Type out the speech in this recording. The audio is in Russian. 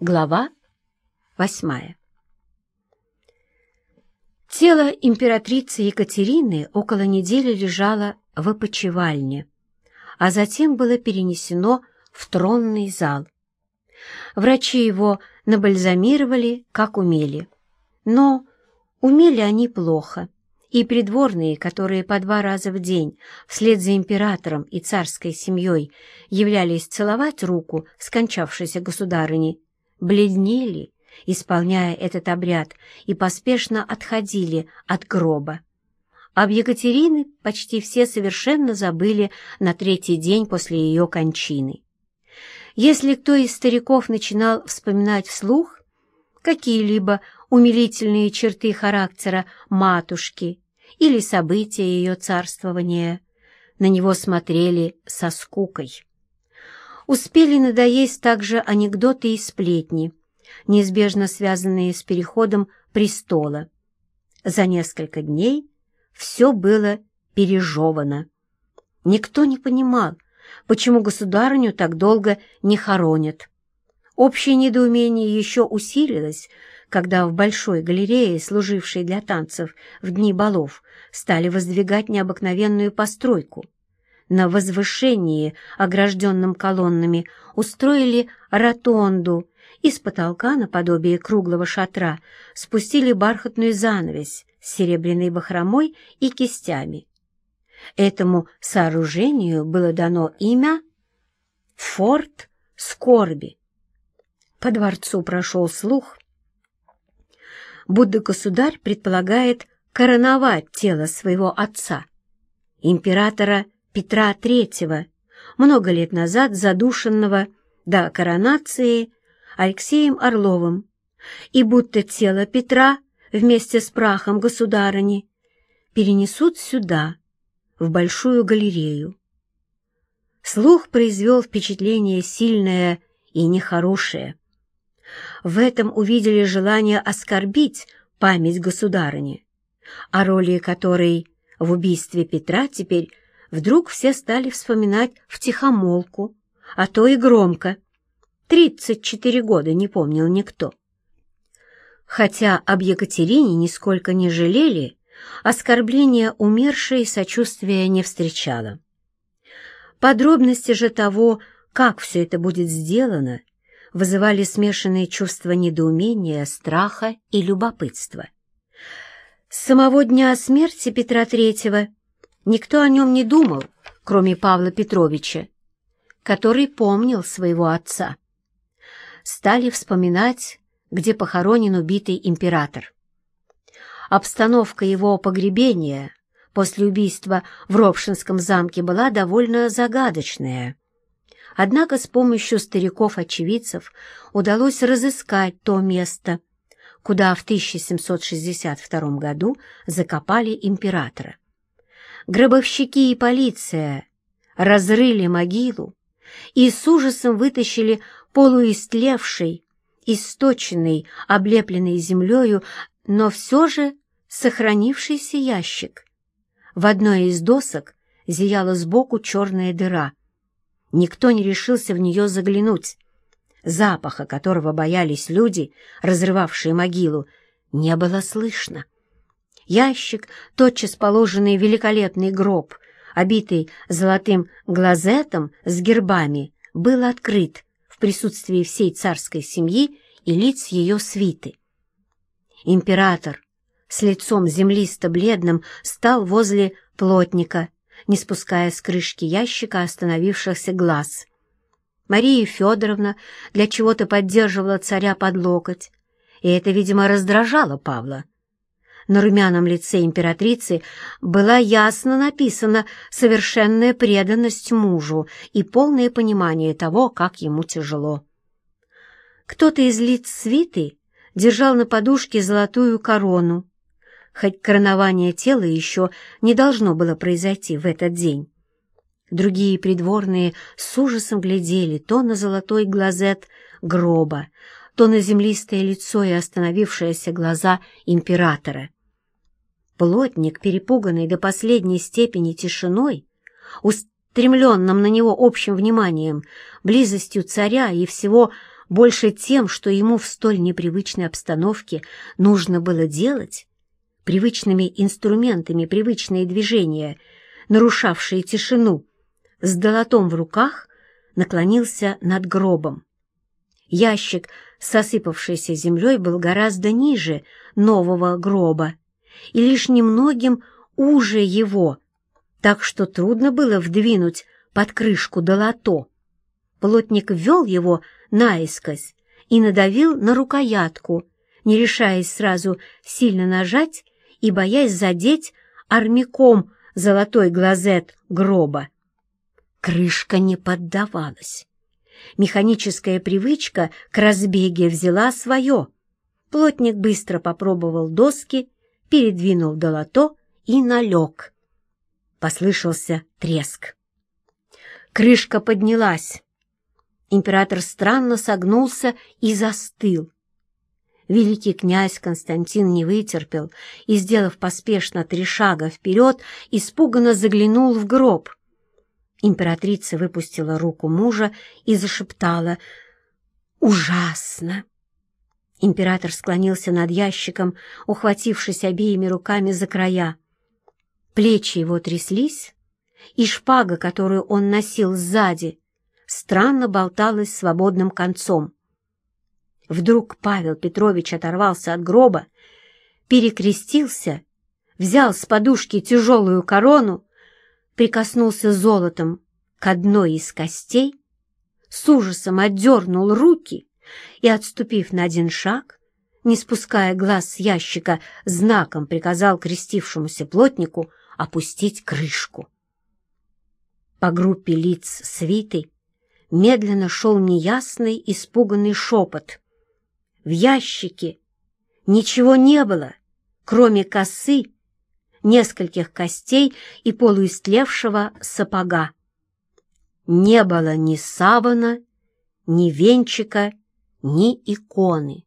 Глава восьмая Тело императрицы Екатерины около недели лежало в опочивальне, а затем было перенесено в тронный зал. Врачи его набальзамировали, как умели. Но умели они плохо, и придворные, которые по два раза в день вслед за императором и царской семьей являлись целовать руку скончавшейся государыни, бледнели, исполняя этот обряд, и поспешно отходили от гроба. Об Екатерины почти все совершенно забыли на третий день после ее кончины. Если кто из стариков начинал вспоминать вслух какие-либо умилительные черты характера матушки или события ее царствования, на него смотрели со скукой. Успели надоесть также анекдоты и сплетни, неизбежно связанные с переходом престола. За несколько дней все было пережевано. Никто не понимал, почему государыню так долго не хоронят. Общее недоумение еще усилилось, когда в большой галерее, служившей для танцев в дни балов, стали воздвигать необыкновенную постройку — на возвышении, огражденном колоннами, устроили ротонду и с потолка, наподобие круглого шатра, спустили бархатную занавесь с серебряной бахромой и кистями. Этому сооружению было дано имя «Форт Скорби». По дворцу прошел слух, будто государь предполагает короновать тело своего отца, императора Петра III, много лет назад задушенного до коронации Алексеем Орловым, и будто тело Петра вместе с прахом государыни перенесут сюда, в Большую галерею. Слух произвел впечатление сильное и нехорошее. В этом увидели желание оскорбить память государыни, о роли которой в убийстве Петра теперь вдруг все стали вспоминать втихомолку, а то и громко. Тридцать четыре года не помнил никто. Хотя об Екатерине нисколько не жалели, оскорбления умершей сочувствия не встречала. Подробности же того, как все это будет сделано, вызывали смешанные чувства недоумения, страха и любопытства. С самого дня смерти Петра Третьего Никто о нем не думал, кроме Павла Петровича, который помнил своего отца. Стали вспоминать, где похоронен убитый император. Обстановка его погребения после убийства в Ропшинском замке была довольно загадочная. Однако с помощью стариков-очевидцев удалось разыскать то место, куда в 1762 году закопали императора. Гробовщики и полиция разрыли могилу и с ужасом вытащили полуистлевший, источенный, облепленный землею, но все же сохранившийся ящик. В одной из досок зияла сбоку черная дыра. Никто не решился в нее заглянуть. Запаха, которого боялись люди, разрывавшие могилу, не было слышно. Ящик, тотчас положенный великолепный гроб, обитый золотым глазетом с гербами, был открыт в присутствии всей царской семьи и лиц ее свиты. Император с лицом землисто-бледным стал возле плотника, не спуская с крышки ящика остановившихся глаз. Мария Федоровна для чего-то поддерживала царя под локоть, и это, видимо, раздражало Павла. На румяном лице императрицы была ясно написана совершенная преданность мужу и полное понимание того, как ему тяжело. Кто-то из лиц свиты держал на подушке золотую корону, хоть коронование тела еще не должно было произойти в этот день. Другие придворные с ужасом глядели то на золотой глазет гроба, то на землистое лицо и остановившиеся глаза императора. Плотник, перепуганный до последней степени тишиной, устремленным на него общим вниманием, близостью царя и всего больше тем, что ему в столь непривычной обстановке нужно было делать, привычными инструментами привычные движения, нарушавшие тишину, с долотом в руках наклонился над гробом. Ящик с осыпавшейся землей был гораздо ниже нового гроба и лишь немногим уже его, так что трудно было вдвинуть под крышку долото. Плотник ввел его наискось и надавил на рукоятку, не решаясь сразу сильно нажать и боясь задеть армяком золотой глазет гроба. Крышка не поддавалась. Механическая привычка к разбеге взяла свое. Плотник быстро попробовал доски, передвинул долото и налег. Послышался треск. Крышка поднялась. Император странно согнулся и застыл. Великий князь Константин не вытерпел и, сделав поспешно три шага вперед, испуганно заглянул в гроб. Императрица выпустила руку мужа и зашептала «Ужасно!». Император склонился над ящиком, ухватившись обеими руками за края. Плечи его тряслись, и шпага, которую он носил сзади, странно болталась свободным концом. Вдруг Павел Петрович оторвался от гроба, перекрестился, взял с подушки тяжелую корону, прикоснулся золотом к одной из костей, с ужасом отдернул руки и, отступив на один шаг, не спуская глаз с ящика, знаком приказал крестившемуся плотнику опустить крышку. По группе лиц свиты медленно шел неясный, испуганный шепот. В ящике ничего не было, кроме косы, нескольких костей и полуистлевшего сапога. Не было ни савана, ни венчика, ни иконы.